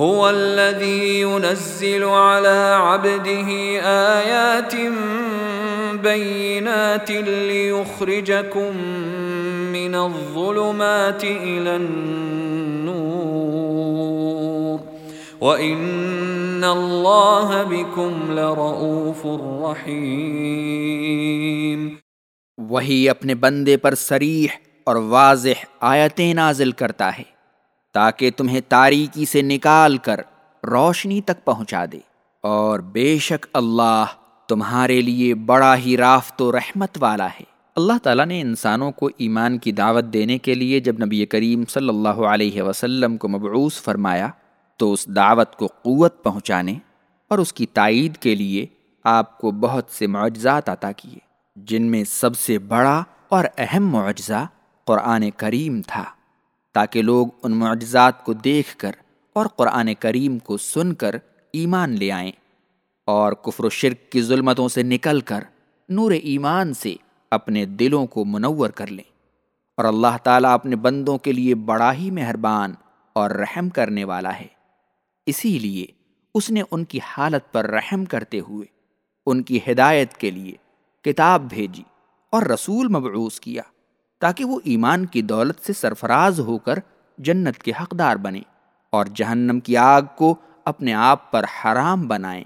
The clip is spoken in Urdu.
هو الذي ينزل على عبده آيات بينات ليخرجكم من الظلمات إلى النور. وإن الله بكم لرؤوف رحيم. وہی اپنے بندے پر سریح اور واضح آیتیں نازل کرتا ہے۔ تاکہ تمہیں تاریکی سے نکال کر روشنی تک پہنچا دے۔ اور بے شک اللہ تمہارے لیے بڑا ہی رافت و رحمت والا ہے۔ اللہ تعالیٰ نے انسانوں کو ایمان کی دعوت دینے کے لیے جب نبی کریم صلی اللہ علیہ وسلم کو مبعوث فرمایا تو اس دعوت کو قوت پہنچانے اور اس کی تائید کے لیے آپ کو بہت سے معجزات عطا کیے، جن میں سب سے بڑا اور اہم معجزہ قرآن کریم تھا۔ تاکہ لوگ ان معجزات کو دیکھ کر اور قرآن کریم کو سن کر ایمان لے آئیں اور کفر و شرک کی ظلمتوں سے نکل کر نور ایمان سے اپنے دلوں کو منور کر لیں اور اللہ تعالیٰ اپنے بندوں کے لیے بڑا ہی مہربان اور رحم کرنے والا ہے۔ اسی لیے اس نے ان کی حالت پر رحم کرتے ہوئے ان کی ہدایت کے لیے کتاب بھیجی اور رسول مبعوث کیا۔ تاکہ وہ ایمان کی دولت سے سرفراز ہو کر جنت کے حقدار بنیں اور جہنم کی آگ کو اپنے آپ پر حرام بنائیں۔